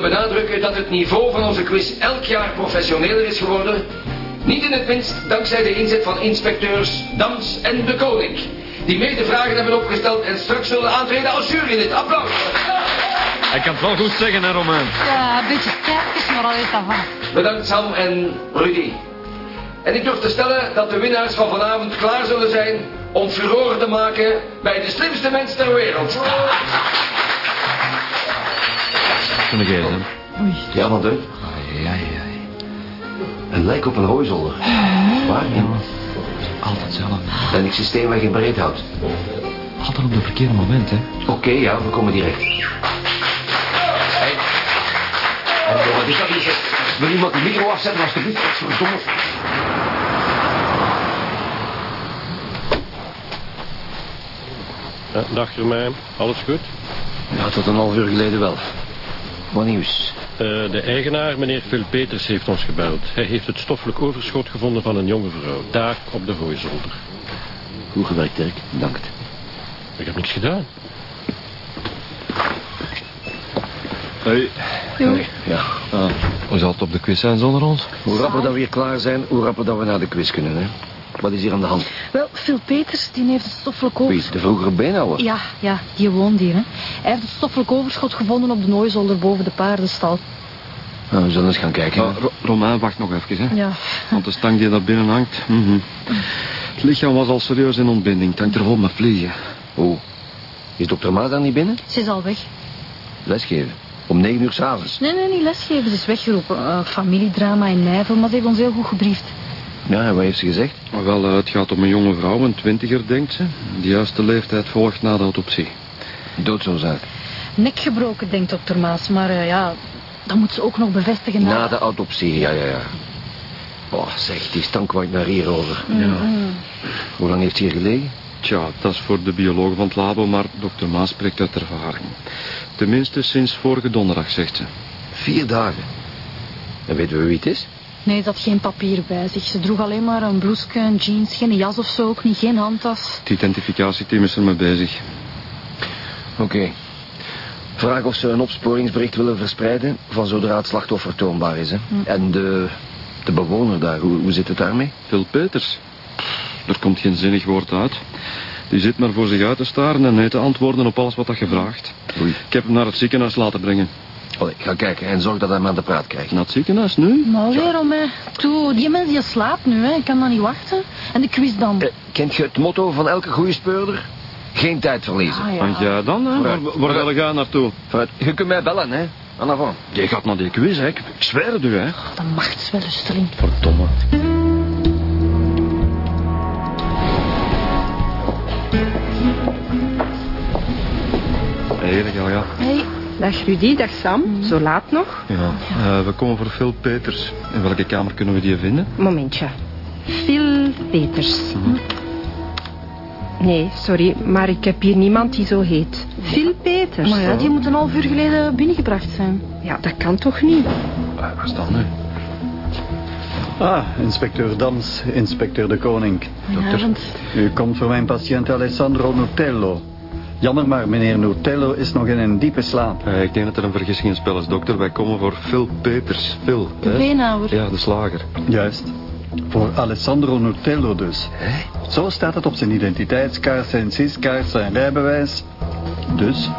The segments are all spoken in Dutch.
willen benadrukken dat het niveau van onze quiz elk jaar professioneler is geworden. Niet in het minst dankzij de inzet van inspecteurs Dams en de Koning. Die mede vragen hebben opgesteld en straks zullen aantreden als jury in dit applaus. Hij kan het wel goed zeggen, hè, Romain? Ja, een beetje kijkjes, maar al is dat van. Bedankt Sam en Rudy. En ik durf te stellen dat de winnaars van vanavond klaar zullen zijn om furore te maken bij de slimste mens ter wereld. De geest, hè? Ja, want hè? Ai, ai, ai. Een lijk op een hooizolder. Waar? In, Altijd hetzelfde. en ik systeem waar geen breed houdt. Altijd op het verkeerde moment, hè? Oké, ja, we komen direct. Hey. Oh, wat is dat hier? zeg? Wil iemand de micro afzetten alsjeblieft? Verdomme. Ja, dag Romain, alles goed? Ja, tot een half uur geleden wel. Wat nieuws? Eh, de eigenaar, meneer Phil Peters, heeft ons gebeld. Hij heeft het stoffelijk overschot gevonden van een jonge vrouw. Daar op de hooizolder. Goed gewerkt, Dirk. Bedankt. Ik heb niks gedaan. Hey. Ja. Ah, hoe zal het op de quiz zijn zonder ons? Hoe rapper dat we hier klaar zijn, hoe rapper dat we naar de quiz kunnen, hè? Wat is hier aan de hand? Wel, Phil Peters, die heeft het stoffelijk Wie, overschot... de vroegere beenhouwer? Ja, ja, die woont hier, hè. Hij heeft het stoffelijk overschot gevonden op de Nooizolder boven de paardenstal. Nou, we zullen eens gaan kijken. Ro- Romain, wacht nog even, hè? Ja. Want de stang die daar binnen hangt... mhm. Het lichaam was al serieus in ontbinding. Het hangt er vol met vliegen. Hoe? Is dokter Maas dan niet binnen? Ze is al weg. Lesgeven. Om negen uur s'avonds. Nee, nee, niet lesgeven. Ze is weggeroepen. Eh, familiedrama in Nijvel, maar ze heeft ons heel goed gebriefd. Ja, en wat heeft ze gezegd? Maar wel, eh, het gaat om een jonge vrouw, een twintiger, denkt ze. De juiste leeftijd volgt na de autopsie. Doodsoorzaak. Nek gebroken, denkt dokter Maas. Maar eh, ja, dat moet ze ook nog bevestigen. Na de autopsie, ja, ja, ja. Oh, zeg, die stank kwam naar hier over. Mm, Hoe lang heeft ze hier gelegen? Tja, dat is voor de bioloog van het labo, maar dokter Maas spreekt uit ervaring. Tenminste sinds vorige donderdag, zegt ze. Vier dagen. En weten we wie het is? Nee, ze had geen papier bij zich. Ze droeg alleen maar een blouse, een jeans, geen jas of zo ook niet, geen handtas. Het identificatieteam is er mee bezig. Oké. Vraag of ze een opsporingsbericht willen verspreiden van zodra het slachtoffer toonbaar is. Hè? En de, de bewoner daar, hoe, hoe zit het daarmee? Phil Peters. Er komt geen zinnig woord uit. Die zit maar voor zich uit te staren en nee te antwoorden op alles wat dat gevraagd. Oei. Ik heb hem naar het ziekenhuis laten brengen. Allee, ik ga kijken en zorg dat hij hem aan de praat krijgt. Naar het ziekenhuis nu? Maar weer om mij. Toe, die mens die slaapt nu, hè. Ik kan dan niet wachten. En de quiz dan. Eh, kent je het motto van elke goede speurder? Geen tijd verliezen. Ah, Want jij dan, hè? Vooruit. Waar, waar wil jij naartoe? Vooruit. Je kunt mij bellen, hè. En avant. Je gaat naar die quiz, hè? Ik, ik zweer het u, hè? De machtswellusteling. Verdomme. Heerlijk, ja, ja. Hey, dag Rudy, dag Sam. Zo laat nog? Ja, eh, we komen voor Phil Peters. In welke kamer kunnen we die vinden? Momentje. Phil Peters. Nee, sorry, maar ik heb hier niemand die zo heet. Phil Peters. Maar ja, die moet een half uur geleden binnengebracht zijn. Ja, dat kan toch niet? Uh, waar is dat nu? Ah, inspecteur Dans, inspecteur de Koning. Goedenavond. U komt voor mijn patiënt Alessandro Nutello. Jammer, maar meneer Nutello is nog in een diepe slaap. Eh, ik denk dat er een vergissing in spel is, dokter. Wij komen voor Phil Peters. Phil, De hè? beenhouwer. Ja, de slager. Juist. Voor Alessandro Nutello dus. Zo staat het op zijn identiteitskaart, zijn CIS-kaart, zijn rijbewijs. Dus,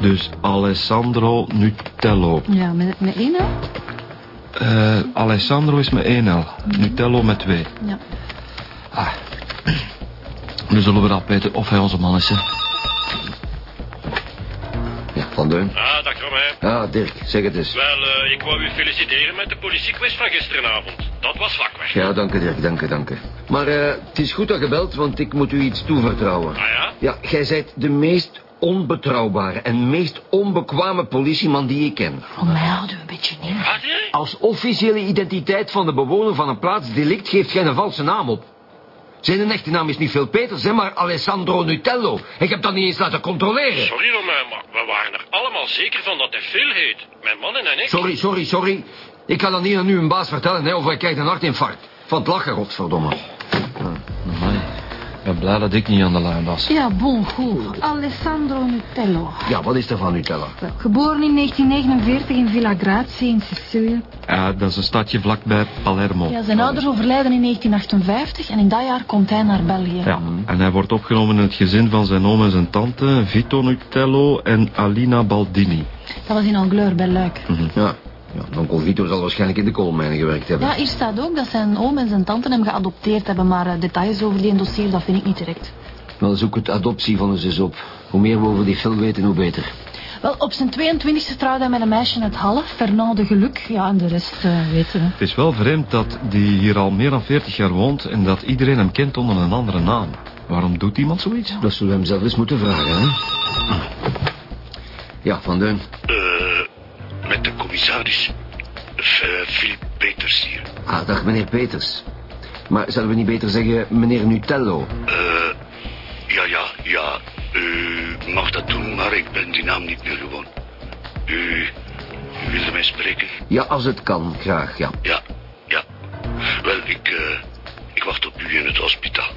Dus Alessandro Nutello. Ja, met, met één L? Eh, Alessandro is met één L. Nutello met twee. Ja. Ah. Nu zullen we raadpeten of hij onze man is, hè. Ja, Van Deun. Ah, dag Romain. Ah, Dirk, zeg het eens. Wel, eh, ik wou u feliciteren met de politiequest van gisteravond. Dat was vlakweg. Ja, dank u, Dirk, dank u, dank u. Maar eh, het is goed dat je belt, want ik moet u iets toevertrouwen. Ah ja? Ja, jij bent de meest onbetrouwbare en meest onbekwame politieman die ik ken. Voor mij houden we een beetje neer. Als officiële identiteit van de bewoner van een plaatsdelict geeft jij een valse naam op. Zijn echte naam is niet Phil Peters, hè, maar Alessandro Nutello. Ik heb dat niet eens laten controleren. Sorry Romain, maar we waren er allemaal zeker van dat hij Phil heet. Mijn mannen en ik. Sorry, sorry, sorry. Ik kan dat niet aan een baas vertellen, hè, of hij krijgt een hartinfarct. Van het lachen, godverdomme. Blij dat ik niet aan de lijn was. Ja, bon, goed. Alessandro Nutello. Ja, wat is er van Nutella? Wel, Geboren in 1949 in Villa Grazie in Sicilië. Ja, dat is een stadje vlakbij Palermo. Ja, zijn ouders overlijden in 1958 en in dat jaar komt hij naar België. Ja, en hij wordt opgenomen in het gezin van zijn oom en zijn tante, Vito Nutello en Alina Baldini. Dat was in Angleur bij Luik. Ja. Ja, onkel Vito zal waarschijnlijk in de koolmijnen gewerkt hebben. Ja, hier staat ook dat zijn oom en zijn tante hem geadopteerd hebben, maar eh, details over die dossier, dat vind ik niet direct. Wel, zoek het adoptievonnis eens op. Hoe meer we over die film weten, hoe beter. Wel, op zijn 22e trouwde hij met een meisje uit Halle, Fernand de Geluk. Ja, en de rest eh, weten we. Het is wel vreemd dat die hier al meer dan 40 jaar woont en dat iedereen hem kent onder een andere naam. Waarom doet iemand zoiets? Dat zullen we hem zelf eens moeten vragen, hè? Ja, Van Deun. Eh, met de commissaris. F- Philip Peters hier. Ah, dag meneer Peters. Maar zullen we niet beter zeggen meneer Nutello? Eh, ja, ja, ja. U mag dat doen, maar ik ben die naam niet meer gewoon. U, u wilde mij spreken? Ja, als het kan, graag, ja. Ja, ja. Wel, ik, eh, ik wacht op u in het hospitaal.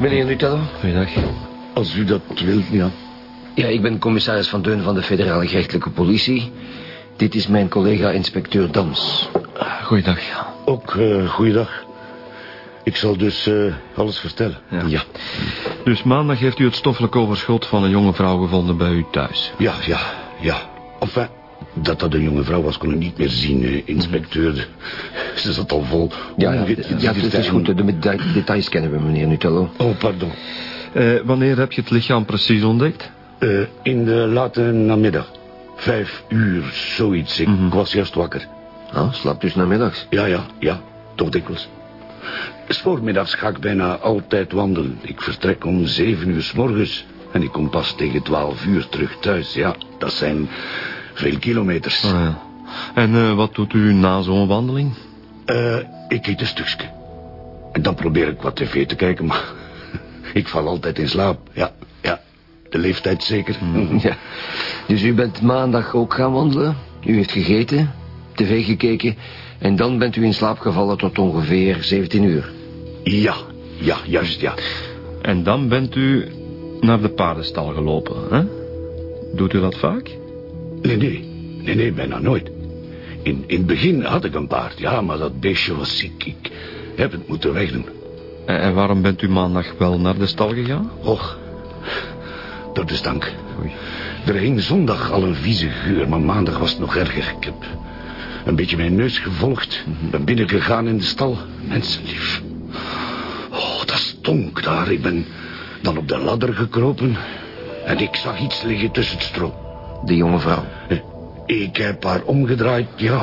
Meneer Nutello? Goeiedag. Als u dat wilt, ja. Ja, ik ben commissaris Van Deun van de federale gerechtelijke politie. Dit is mijn collega inspecteur Dams. Goeiedag. Ook uh, goeiedag. Ik zal dus eh, alles vertellen. Ja. Dus maandag heeft u het stoffelijk overschot van een jonge vrouw gevonden bij u thuis. Ja, ja, ja. Enfin, dat dat een jonge vrouw was, kon ik niet meer zien, eh, inspecteur. Ze zat al vol. Ja, ja, onge- ja het is goed. De details kennen we, meneer Nutello. Oh, pardon. Eh, wanneer heb je het lichaam precies ontdekt? Eh, in de late namiddag. Vijf uur, zoiets. Ik was juist wakker. Ah, slaapt dus namiddags. Ja, ja, ja. Toch dikwijls. S voormiddags ga ik bijna altijd wandelen. Ik vertrek om zeven uur s morgens. En ik kom pas tegen twaalf uur terug thuis. Ja, dat zijn veel kilometers. Ah, ja. En eh, wat doet u na zo'n wandeling? Eh, ik eet een stukje. En dan probeer ik wat tv te kijken, maar... ik val altijd in slaap. Ja. De leeftijd zeker. Ja. Dus u bent maandag ook gaan wandelen. U heeft gegeten, tv gekeken... en dan bent u in slaap gevallen tot ongeveer 17 uur. Ja, ja, juist, ja. En dan bent u naar de paardenstal gelopen, hè? Doet u dat vaak? Nee, nee. Nee, nee, bijna nooit. In, in het begin had ik een paard, ja, maar dat beestje was ziek. Ik heb het moeten wegdoen. En, en waarom bent u maandag wel naar de stal gegaan? Och, door de stank. Er hing zondag al een vieze geur, maar maandag was het nog erger. Ik heb een beetje mijn neus gevolgd. Ben binnengegaan in de stal. Mensenlief. Oh, dat stonk daar. Ik ben dan op de ladder gekropen. En ik zag iets liggen tussen het stro. De jonge vrouw. Ik heb haar omgedraaid. Ja.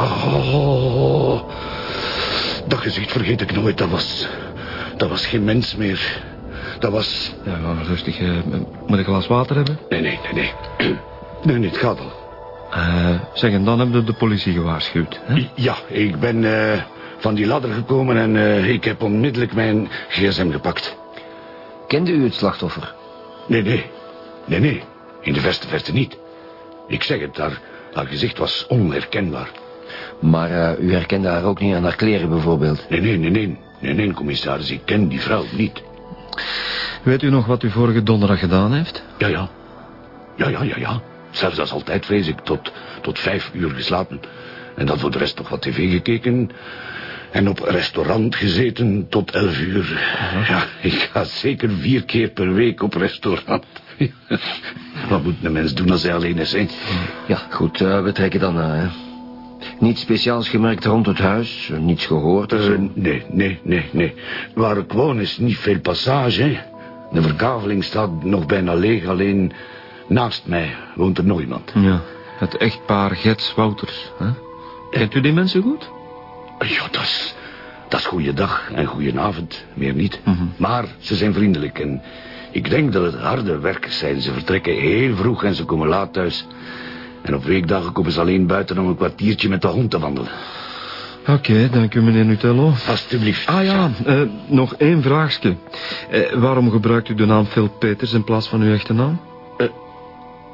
Dat gezicht vergeet ik nooit. Dat was... Dat was geen mens meer. Dat was... Ja, maar rustig. eh, moet ik een glas water hebben? Nee, nee, nee, nee. Nee, nee, het gaat al. Eh, zeg, en dan hebben we de politie gewaarschuwd. Hè? Ja, ik ben eh, van die ladder gekomen en eh, ik heb onmiddellijk mijn gsm gepakt. Kende u het slachtoffer? Nee, nee. Nee, nee. In de verste verte niet. Ik zeg het, haar, haar gezicht was onherkenbaar. Maar eh, u herkende haar ook niet aan haar kleren bijvoorbeeld. Nee, nee, nee, nee. Nee, nee, commissaris, ik ken die vrouw niet. Weet u nog wat u vorige donderdag gedaan heeft? Ja, ja. Ja, ja, ja, ja. Zelfs als altijd vrees ik tot, tot vijf uur geslapen. En dan voor de rest nog wat tv gekeken. En op restaurant gezeten tot elf uur. Ja, ik ga zeker vier keer per week op restaurant. Wat moet een mens doen als hij alleen is, hè? Ja, goed, eh, we trekken dan na, hè. Niets speciaals gemerkt rond het huis, eh, niets gehoord. Eh, nee, nee, nee, nee. Waar ik woon is niet veel passage, hè. De verkaveling staat nog bijna leeg, alleen naast mij woont er nog iemand. Ja, het echtpaar Gets Wouters. Hè? Kent u die mensen goed? Ja, dat is, dat is goeiedag en goedenavond, meer niet. Mhm. Maar ze zijn vriendelijk en ik denk dat het harde werkers zijn. Ze vertrekken heel vroeg en ze komen laat thuis. En op weekdagen komen ze alleen buiten om een kwartiertje met de hond te wandelen. Oké, dank u meneer Nutello. Alsjeblieft. Ah ja, eh, nog één vraagje. Eh, waarom gebruikt u de naam Phil Peters in plaats van uw echte naam?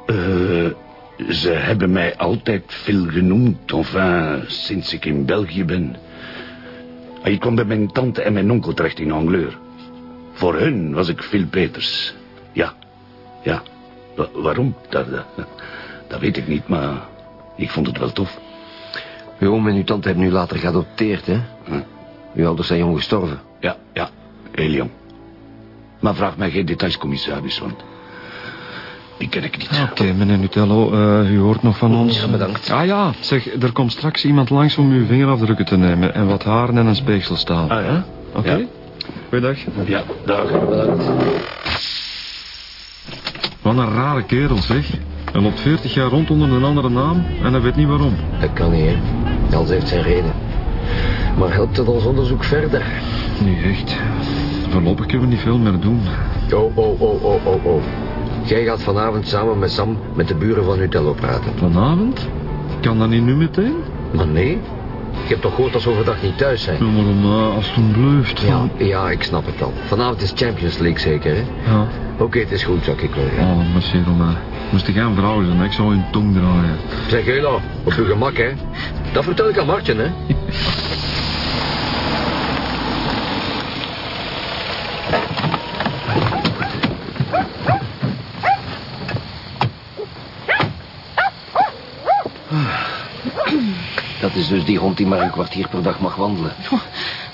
Eh, ze hebben mij altijd veel genoemd, enfin, sinds ik in België ben. Ik kwam bij mijn tante en mijn onkel terecht in Angleur. Voor hun was ik Phil Peters. Ja, ja. Wa- waarom? Dat, weet ik niet, maar ik vond het wel tof. Uw oom en uw tante hebben u later geadopteerd, hè? Hm. Uw ouders zijn jong gestorven. Ja, ja, heel jong. Maar vraag mij geen details, commissaris, want die ken ik niet. Oké, meneer Nutello, eh, u hoort nog van ons. Ja, bedankt. Ah ja, zeg, er komt straks iemand langs om uw vingerafdrukken te nemen... en wat haren en een speeksel staan. Ah ja? Oké? Ja. Goeiedag. Ja, dag. Bedankt. Wat een rare kerel, zeg. Hij loopt 40 jaar rond onder een andere naam en hij weet niet waarom. Dat kan niet, hè? Alles heeft zijn reden. Maar helpt het ons onderzoek verder? Niet echt. Voorlopig kunnen we niet veel meer doen. Oh, oh, oh, oh, oh, oh. Jij gaat vanavond samen met Sam met de buren van Utello praten. Vanavond? Kan dat niet nu meteen? Maar nee, je hebt toch gehoord dat ze overdag niet thuis zijn? Ja, maar om, eh, als het ontbluft. Ja, ja, ik snap het al. Vanavond is Champions League zeker, hè? Ja. Oké, het is goed, zou ik wel gaan. Oh, merci Romain. Moest ik gaan vrouw zijn, ik zou hun tong draaien. Zeg, Hela, op uw gemak, hè? Dat vertel ik aan Martje, hè? Dat is dus die hond die maar een kwartier per dag mag wandelen.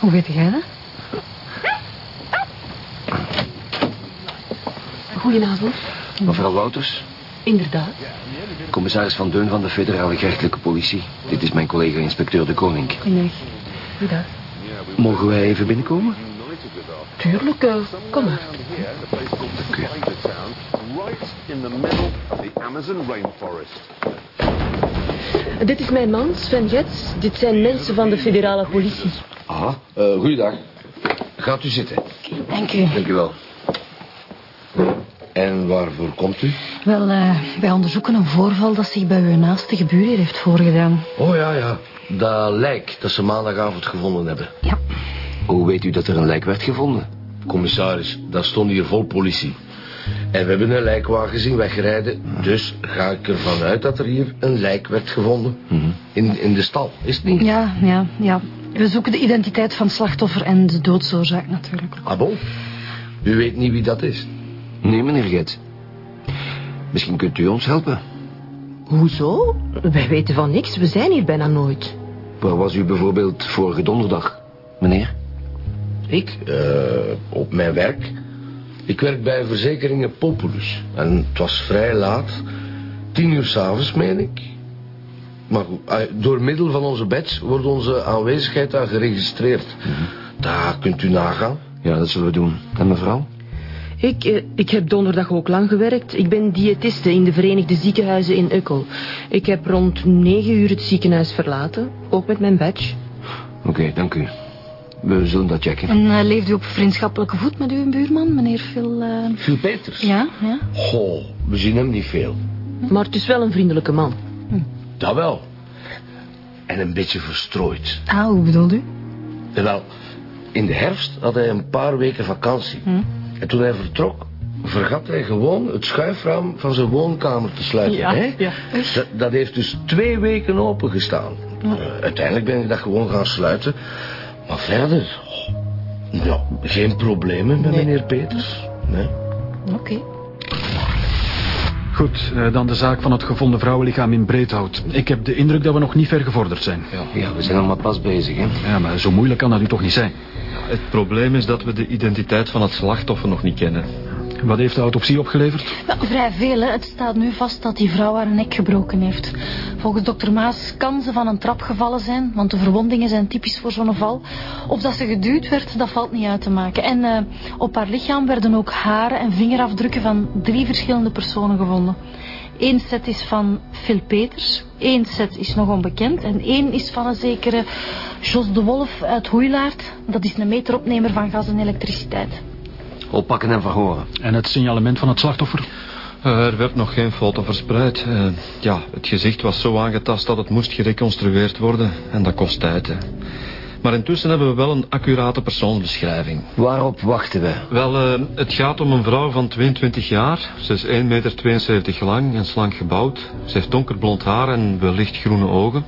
Hoe weet jij dat? Goedenavond. Mevrouw Wouters, Inderdaad. commissaris Van Deun van de federale gerechtelijke politie. Dit is mijn collega inspecteur De Koning. Goedendag. Goedendag. Mogen wij even binnenkomen? Tuurlijk, eh, kom maar. Dank u. right in the middle of the Amazon rainforest. Dit is mijn man, Sven Gets. Dit zijn mensen van de federale politie. Ah, uh, goeiedag. Gaat u zitten. Dank u. Dank u wel. En waarvoor komt u? Wel, eh, wij onderzoeken een voorval dat zich bij uw naaste gebuur hier heeft voorgedaan. Oh ja, ja. Dat lijk dat ze maandagavond gevonden hebben. Ja. Hoe weet u dat er een lijk werd gevonden? Commissaris, daar stond hier vol politie. En we hebben een lijkwagen zien wegrijden. Dus ga ik ervan uit dat er hier een lijk werd gevonden. in, in de stal, is het niet? Ja, ja, ja. We zoeken de identiteit van het slachtoffer en de doodsoorzaak natuurlijk. Ah bon? U weet niet wie dat is? Nee, meneer Get. Misschien kunt u ons helpen. Hoezo? Wij weten van niks. We zijn hier bijna nooit. Waar was u bijvoorbeeld vorige donderdag, meneer? Ik? eh, op mijn werk. Ik werk bij verzekeringen Populus. En het was vrij laat. Tien uur s'avonds, meen ik. Maar goed, eh, door middel van onze badge wordt onze aanwezigheid daar geregistreerd. Daar kunt u nagaan. Ja, dat zullen we doen. En mevrouw? Ik, eh, ik heb donderdag ook lang gewerkt. Ik ben diëtiste in de Verenigde Ziekenhuizen in Ukkel. Ik heb rond negen uur het ziekenhuis verlaten. Ook met mijn badge. Oké, dank u. We zullen dat checken. En eh, leeft u op vriendschappelijke voet met uw buurman, meneer Phil? eh? Phil Peters? Ja, ja. Goh, we zien hem niet veel. Maar het is wel een vriendelijke man. Dat wel. En een beetje verstrooid. Ah, hoe bedoelt u? Wel, in de herfst had hij een paar weken vakantie. En toen hij vertrok, vergat hij gewoon het schuifraam van zijn woonkamer te sluiten. Ja, hè? ja. Dat, dat heeft dus twee weken opengestaan. Eh, uiteindelijk ben ik dat gewoon gaan sluiten. Maar verder, ja, geen problemen met meneer Peters. Nee. Oké. Goed, eh, dan de zaak van het gevonden vrouwenlichaam in Breedhout. Ik heb de indruk dat we nog niet ver gevorderd zijn. Ja, we zijn maar pas bezig, hè? Ja, maar zo moeilijk kan dat u toch niet zijn? Het probleem is dat we de identiteit van het slachtoffer nog niet kennen. Wat heeft de autopsie opgeleverd? Wel, vrij veel. Het staat nu vast dat die vrouw haar nek gebroken heeft. Volgens dokter Maas kan ze van een trap gevallen zijn, want de verwondingen zijn typisch voor zo'n val. Of dat ze geduwd werd, dat valt niet uit te maken. En eh, op haar lichaam werden ook haren en vingerafdrukken van drie verschillende personen gevonden. Eén set is van Phil Peters, één set is nog onbekend en één is van een zekere Jos de Wolf uit Hoeilaard. Dat is een meteropnemer van gas en elektriciteit. Oppakken en verhoren. En het signalement van het slachtoffer? Er werd nog geen foto verspreid. Eh, ja, het gezicht was zo aangetast dat het moest gereconstrueerd worden. En dat kost tijd, hè. Maar intussen hebben we wel een accurate persoonsbeschrijving. Waarop wachten we? Wel, eh, het gaat om een vrouw van 22 jaar. Ze is 1,72 meter lang en slank gebouwd. Ze heeft donkerblond haar en wellicht groene ogen.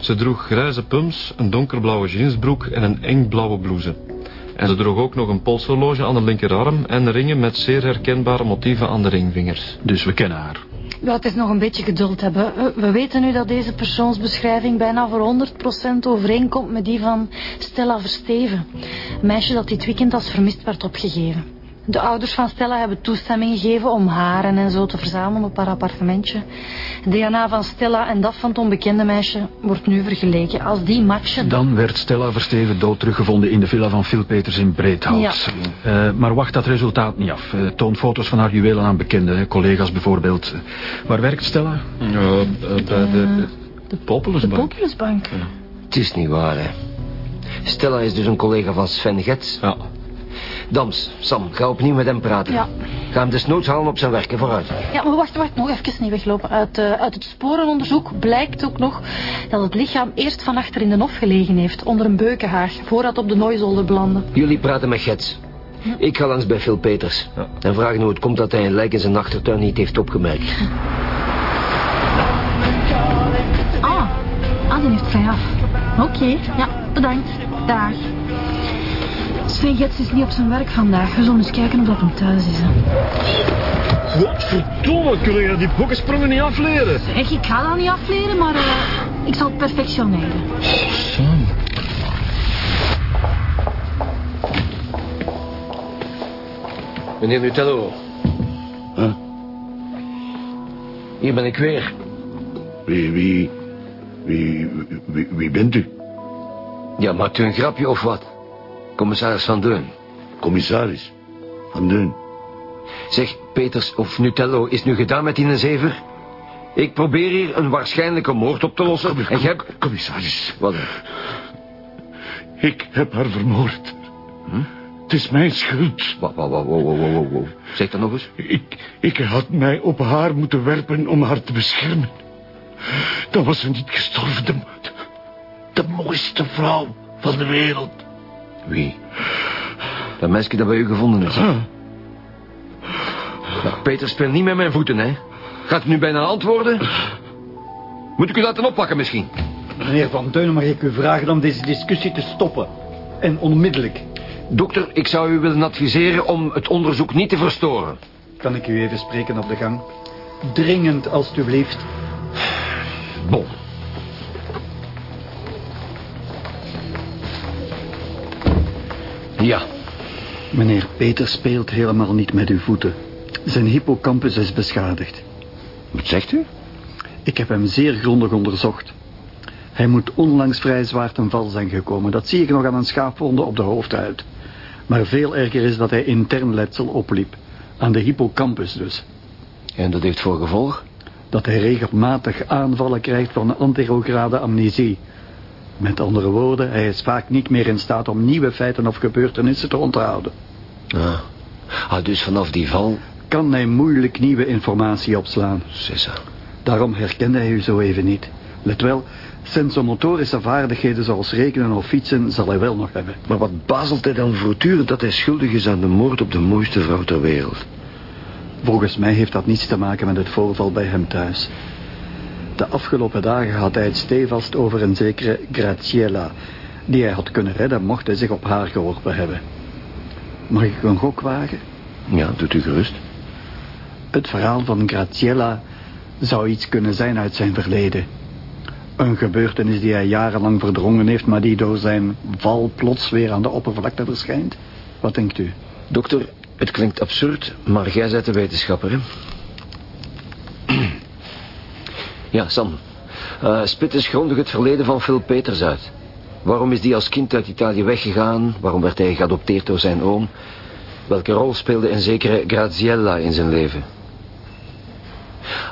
Ze droeg grijze pumps, een donkerblauwe jeansbroek en een eng blauwe blouse. En ze droeg ook nog een polshorloge aan de linkerarm en ringen met zeer herkenbare motieven aan de ringvingers. Dus we kennen haar. Ja, het is nog een beetje geduld hebben. We- We weten nu dat deze persoonsbeschrijving bijna voor 100% overeenkomt met die van Stella Versteven. Een meisje dat dit weekend als vermist werd opgegeven. De ouders van Stella hebben toestemming gegeven om haren en zo te verzamelen op haar appartementje. Het DNA van Stella en dat van het onbekende meisje wordt nu vergeleken. Als die matchen... Dan werd Stella Versteven dood teruggevonden in de villa van Phil Peters in Breedhout. Ja. Eh, maar wacht dat resultaat niet af. Eh, toon foto's van haar juwelen aan bekenden, hè, collega's bijvoorbeeld. Waar werkt Stella? Ja, eh, bij de, de Populusbank. Populusbank. Het is niet waar, hè. Stella is dus een collega van Sven Gets. Ja. Dams, Sam, ga opnieuw met hem praten. Ja. Ga hem desnoods halen op zijn werk, hè, vooruit. Ja, maar wacht, wacht, nog even niet weglopen. Uit, eh, uit het sporenonderzoek blijkt ook nog dat het lichaam eerst van achter in de hof gelegen heeft, onder een beukenhaag, voor het op de Nooizolder belandde. Jullie praten met Gets. Ik ga langs bij Phil Peters. En vragen hoe het komt dat hij een lijk in zijn achtertuin niet heeft opgemerkt. Ah, ah, die heeft vrij af. Oké, ja, bedankt. Dag. Sven Gets is niet op zijn werk vandaag. We zullen eens kijken of dat hem thuis is. Hè. Godverdomme, kun je die bokkensprongen niet afleren? Zeg, ik ga dat niet afleren, maar eh, ik zal het perfectioneren. Sam. Meneer Nutello, Huh? hier ben ik weer. Wie, wie, wie, wie, wie bent u? Ja, maakt u een grapje of wat? Commissaris Van Deun. Commissaris. Van Deun. Zeg, Peters of Nutello, is nu gedaan met die zever? Ik probeer hier een waarschijnlijke moord op te lossen. En jij hebt... Commissaris. Wat? Ik heb haar vermoord. Het is mijn schuld. Wa- wa- wa- wa- wa- wa. Zeg dat nog eens. Ik, ik had mij op haar moeten werpen om haar te beschermen. Dan was ze niet gestorven. De, de mooiste vrouw van de wereld. Wie? Dat meisje dat bij u gevonden is. Nou, Peter, speel niet met mijn voeten, hè. Gaat u nu bijna antwoorden? Moet ik u laten oppakken misschien? Meneer Van Deunen, mag ik u vragen om deze discussie te stoppen? En onmiddellijk. Dokter, ik zou u willen adviseren om het onderzoek niet te verstoren. Kan ik u even spreken op de gang? Dringend, alstublieft. Bon. Ja, Meneer Peter speelt helemaal niet met uw voeten. Zijn hippocampus is beschadigd. wat zegt u? Ik heb hem zeer grondig onderzocht. Hij moet onlangs vrij zwaar ten val zijn gekomen. Dat zie ik nog aan een schaafwonde op de hoofdhuid. Maar veel erger is dat hij intern letsel opliep. Aan de hippocampus dus. En dat heeft voor gevolg? Dat hij regelmatig aanvallen krijgt van anterograde amnesie. Met andere woorden, hij is vaak niet meer in staat om nieuwe feiten of gebeurtenissen te onthouden. Ah. ah, dus vanaf die val... Kan hij moeilijk nieuwe informatie opslaan. Sessa. Daarom herkende hij u zo even niet. Let wel, sensomotorische vaardigheden zoals rekenen of fietsen zal hij wel nog hebben. Maar wat bazelt hij dan voortdurend dat hij schuldig is aan de moord op de mooiste vrouw ter wereld? Volgens mij heeft dat niets te maken met het voorval bij hem thuis. De afgelopen dagen had hij het stevast over een zekere Graziella... die hij had kunnen redden mocht hij zich op haar geworpen hebben. Mag ik een gok wagen? Ja, doet u gerust. Het verhaal van Graziella zou iets kunnen zijn uit zijn verleden. Een gebeurtenis die hij jarenlang verdrongen heeft... maar die door zijn val plots weer aan de oppervlakte verschijnt. Wat denkt u? Dokter, het klinkt absurd, maar jij bent de wetenschapper, hè? Ja, Sam. Eh, spit eens grondig het verleden van Phil Peters uit. Waarom is die als kind uit Italië weggegaan? Waarom werd hij geadopteerd door zijn oom? Welke rol speelde een zekere Graziella in zijn leven?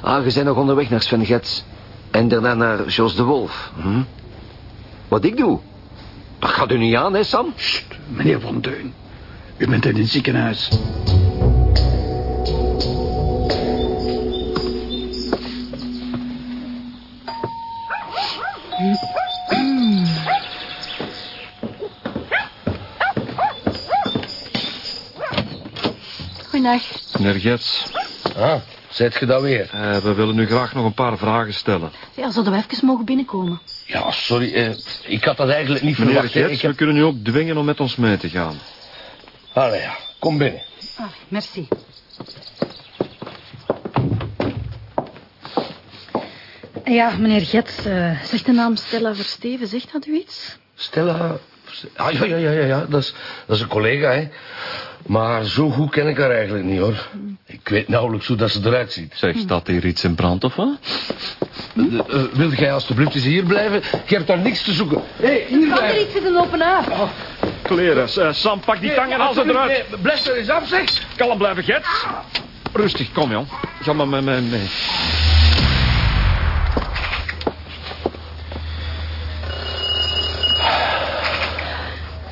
Ah, je bent nog onderweg naar Sven Gets. En daarna naar Jos de Wolf. Hm? Wat ik doe? Dat gaat u niet aan, hè, Sam? Meneer Van Deun, u bent in een ziekenhuis. Goeiedag. Meneer Gets. Ah, Zet je dat weer? Eh, we willen u graag nog een paar vragen stellen. Ja, zouden we even mogen binnenkomen? Ja, sorry. eh, ik had dat eigenlijk niet Meneer verwacht. hè. Gets, heb... we kunnen u ook dwingen om met ons mee te gaan. Allee, ja. Kom binnen. Ah, merci. Ja, meneer Gets, eh, zegt de naam Stella Versteven, zegt dat u iets? Stella... Ah, ja, ja, ja, ja, ja. Dat, is, dat is een collega, hè. Maar zo goed ken ik haar eigenlijk niet, hoor. Ik weet nauwelijks hoe dat ze eruit ziet. Zeg, staat hier iets in brand of wat? Uh, uh, wil jij alstublieft eens hier blijven? Je hebt daar niks te zoeken. Hé, hey, hier Kan er blijven. iets in de lopen af? Kleren. Eh, Sam, pak die tang en haal ze eruit. nee, Blijf er eens af, zeg. Kalm blijven, Gets. Rustig, kom, jong. Ga maar met mij mee.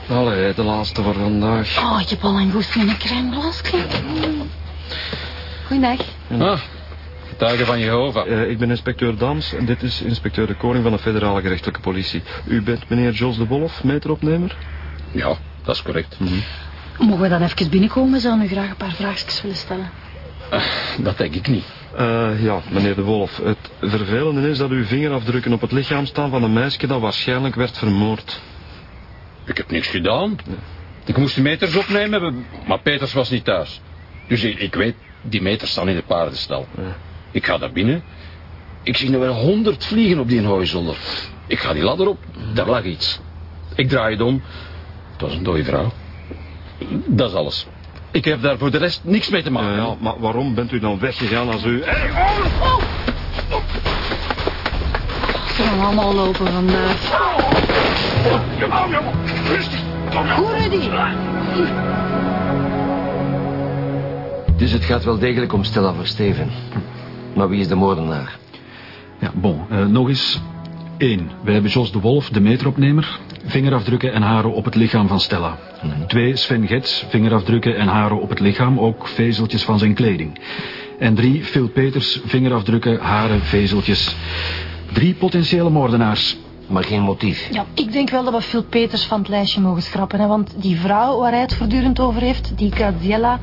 Allee, de laatste voor vandaag. Oh, ik heb al een goesting in een crème glace Goeiedag. Ah, getuige van Jehovah. Eh, ik ben inspecteur Dams en dit is inspecteur de Koning van de federale gerechtelijke politie. U bent meneer Jos de Wolf, meteropnemer? Ja, dat is correct. Mogen we dan even binnenkomen? Zouden u graag een paar vraagjes willen stellen. Dat denk ik niet. Eh, ja, meneer de Wolf. Het vervelende is dat uw vingerafdrukken op het lichaam staan van een meisje dat waarschijnlijk werd vermoord. Ik heb niks gedaan. Ik moest de meters opnemen, maar Peters was niet thuis. Dus ik, ik weet, die meters staan in de paardenstal. Ik ga daar binnen. Ik zie nu wel honderd vliegen op die hooizolder. Ik ga die ladder op, daar lag iets. Ik draai het om. Het was een dode vrouw. Dat is alles. Ik heb daar voor de rest niks mee te maken. Ja, ja, maar waarom bent u dan weggegaan als u... Eh, Ze gaan allemaal lopen vandaag. Goed, Rudy. Dus het gaat wel degelijk om Stella Versteven. Maar wie is de moordenaar? Ja, bon. eh, nog eens. 1. We hebben Jos de Wolf, de meteropnemer. Vingerafdrukken en haren op het lichaam van Stella. 2. Sven Gets, vingerafdrukken en haren op het lichaam, ook vezeltjes van zijn kleding. En 3. Phil Peters, vingerafdrukken, haren, vezeltjes. Drie potentiële moordenaars. Maar geen motief. Ja, ik denk wel dat we Phil Peters van het lijstje mogen schrappen. Hè, want die vrouw waar hij het voortdurend over heeft, die Graziella,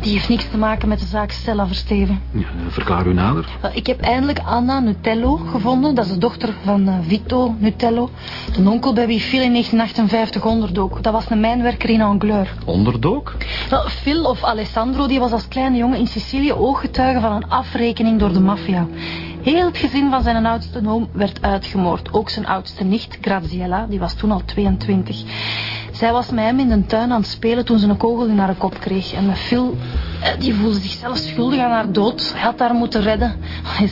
die heeft niks te maken met de zaak Stella Versteven. Ja, verklaar u nader. Ik heb eindelijk Anna Nutello gevonden. Dat is de dochter van eh, Vito Nutello. De onkel bij wie Phil in 1958 onderdook. Dat was een mijnwerker in Angleur. onderdook? Wel, Phil of Alessandro die was als kleine jongen in Sicilië ooggetuige van een afrekening door de maffia. Heel het gezin van zijn oudste oom werd uitgemoord. Ook zijn oudste nicht, Graziella, die was toen al 22. Zij was met hem in de tuin aan het spelen toen ze een kogel in haar kop kreeg. En met Phil, eh, die voelde zichzelf schuldig aan haar dood. Hij had haar moeten redden.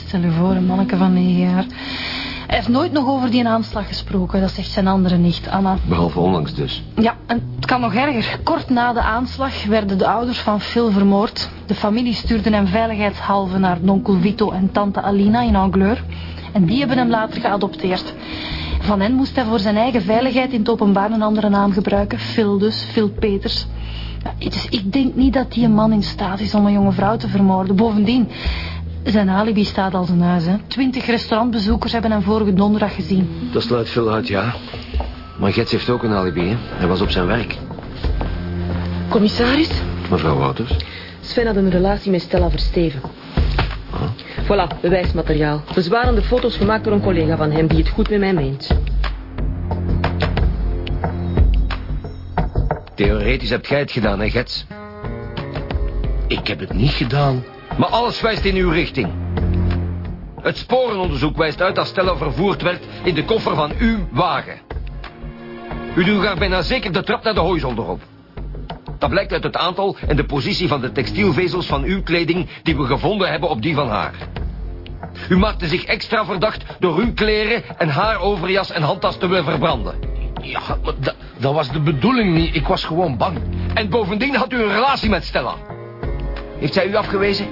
Stel je voor, een manneke van 9 jaar. Hij heeft nooit nog over die aanslag gesproken. Dat zegt zijn andere nicht, Anna. Behalve onlangs dus. Ja, en het kan nog erger. Kort na de aanslag werden de ouders van Phil vermoord. De familie stuurde hem veiligheidshalve naar onkel Vito en tante Alina in Angleur. En die hebben hem later geadopteerd. Van hen moest hij voor zijn eigen veiligheid in het openbaar een andere naam gebruiken. Phil dus, Phil Peters. Ja, dus ik denk niet dat die een man in staat is om een jonge vrouw te vermoorden. Bovendien, zijn alibi staat als een huis. Hè. Twintig restaurantbezoekers hebben hem vorige donderdag gezien. Dat sluit veel uit, ja. Maar Gets heeft ook een alibi, hè. Hij was op zijn werk. Commissaris, Mevrouw Wouters. Sven had een relatie met Stella Versteven. Voilà, bewijsmateriaal. Bezwarende foto's gemaakt door een collega van hem die het goed met mij meent. Theoretisch hebt jij het gedaan, hè, Gets? Ik heb het niet gedaan. Maar alles wijst in uw richting. Het sporenonderzoek wijst uit dat Stella vervoerd werd in de koffer van uw wagen. U doet daar bijna zeker de trap naar de hooizolder op. Dat blijkt uit het aantal en de positie van de textielvezels van uw kleding die we gevonden hebben op die van haar. U maakte zich extra verdacht door uw kleren en haar overjas en handtas te willen verbranden. Ja, maar dat, dat was de bedoeling niet. Ik was gewoon bang. En bovendien had u een relatie met Stella. Heeft zij u afgewezen?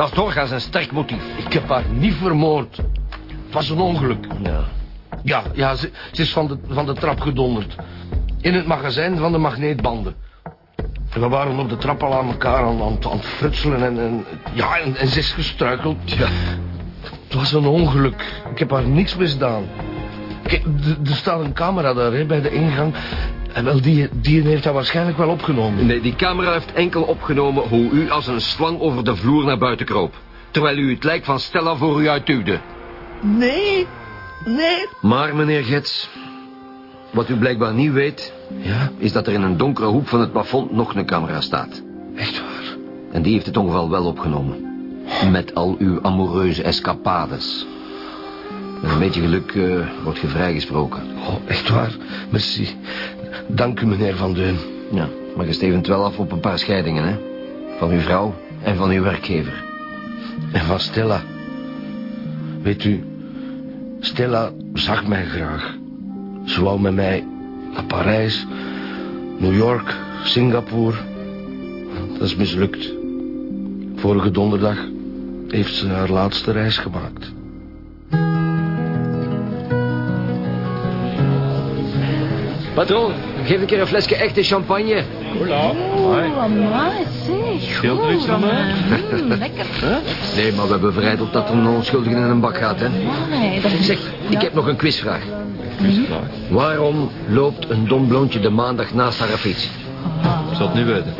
Dat is doorgaans een sterk motief. Ik heb haar niet vermoord. Het was een ongeluk. Ja. Ja, ja ze, ze is van de, van de trap gedonderd. In het magazijn van de magneetbanden. En we waren op de trap al aan elkaar aan, aan, aan het frutselen en, en, ja, en, en ze is gestruikeld. Ja. Het was een ongeluk. Ik heb haar niks misdaan. Kijk, er staat een camera daar hè, bij de ingang. En wel, die, die heeft dat waarschijnlijk wel opgenomen. Nee, die camera heeft enkel opgenomen hoe u als een slang over de vloer naar buiten kroop. Terwijl u het lijk van Stella voor u uitduwde. Nee, nee. Maar, meneer Gets, wat u blijkbaar niet weet... Ja? is dat er in een donkere hoek van het plafond nog een camera staat. Echt waar? En die heeft het ongeval wel opgenomen. Met al uw amoureuze escapades. Met een beetje geluk eh, wordt je vrijgesproken. Oh, echt waar? Merci. Dank u, meneer Van Deun. Ja, maar je stevend wel af op een paar scheidingen, hè? Van uw vrouw en van uw werkgever. En van Stella. Weet u, Stella zag mij graag. Ze wou met mij naar Parijs, New York, Singapore. Dat is mislukt. Vorige donderdag heeft ze haar laatste reis gemaakt. Patroon, geef een keer een flesje echte champagne. Oeh, amai, zeg. Scheelt er iets van mij? Mm, lekker. Nee, maar we hebben op dat er een onschuldige in een bak gaat, hè? Amai, dat is... Zeg, ik heb nog een quizvraag. Waarom loopt een dom blondje de maandag naast haar fiets? Ik zal het nu weten.